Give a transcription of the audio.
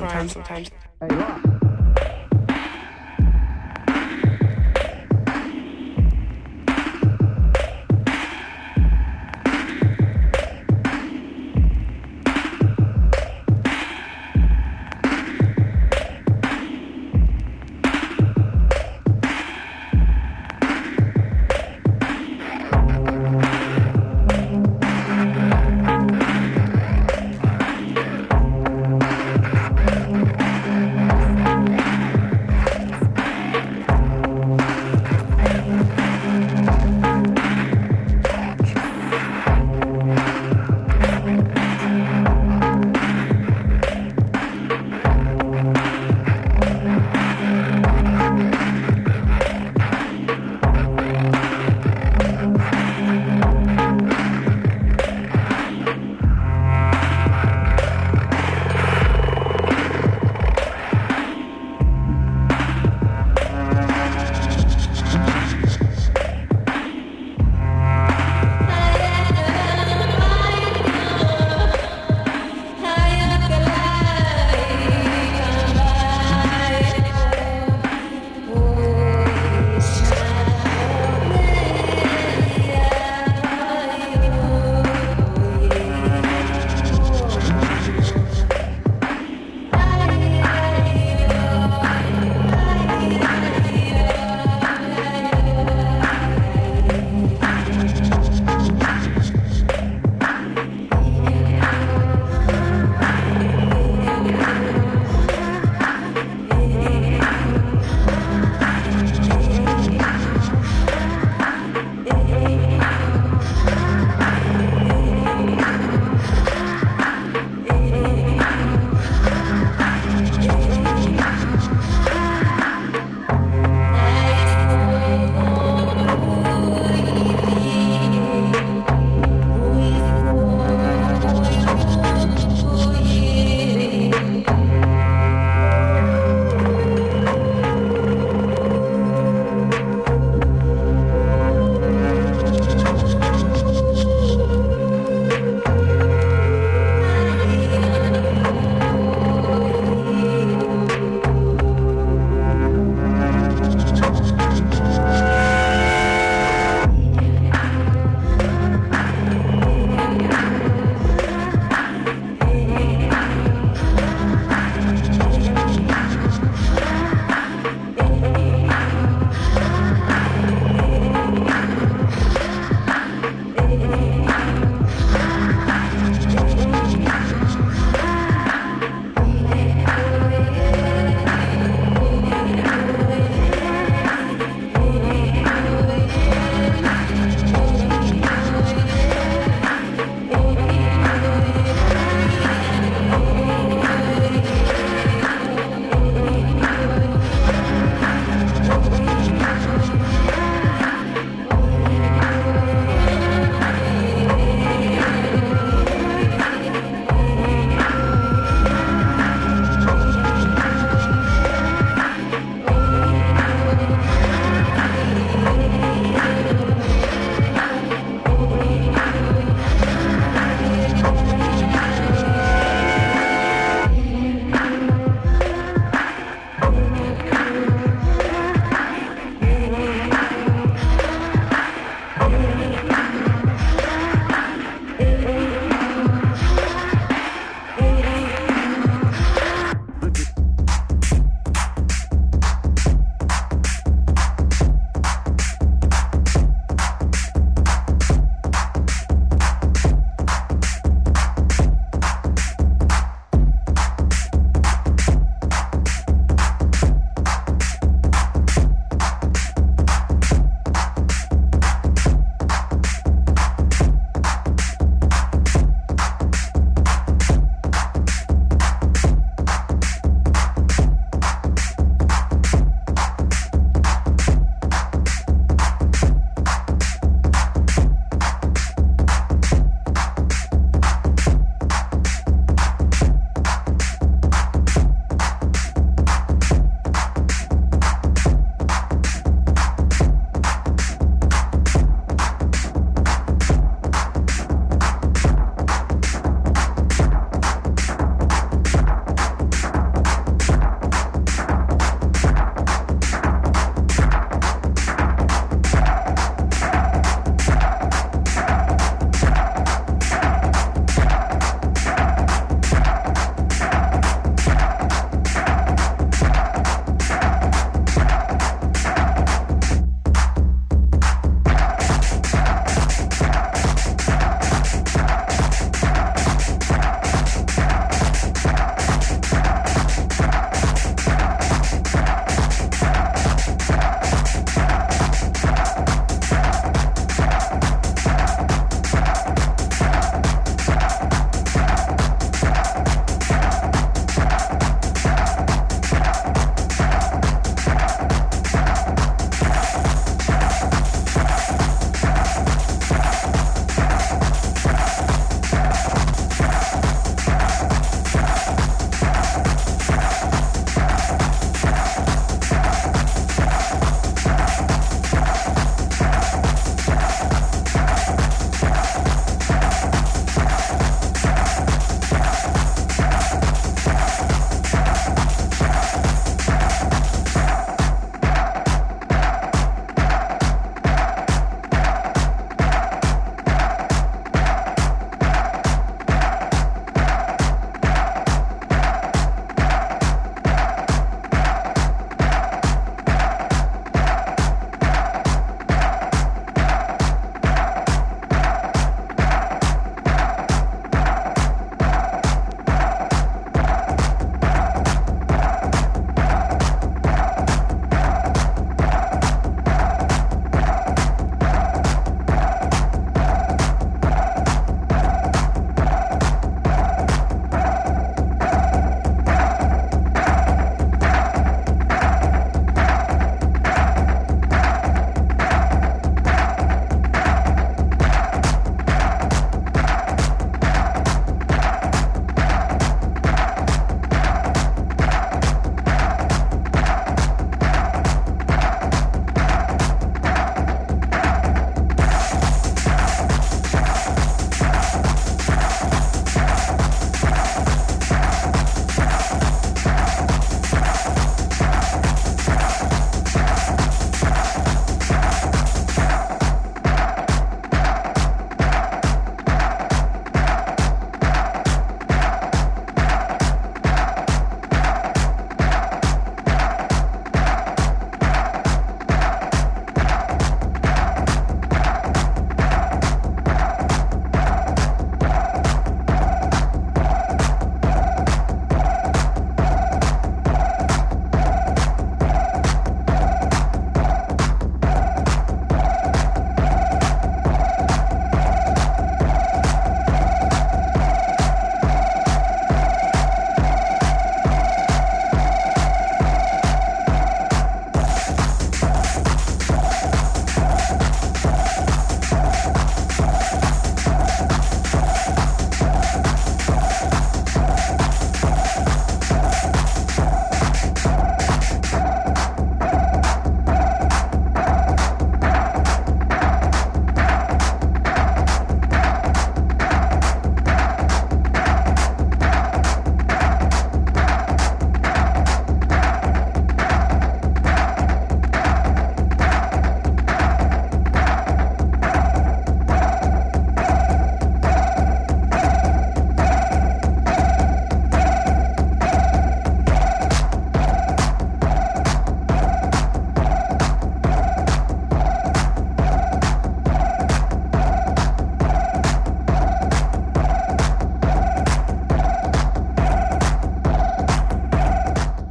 sometimes. Sometimes.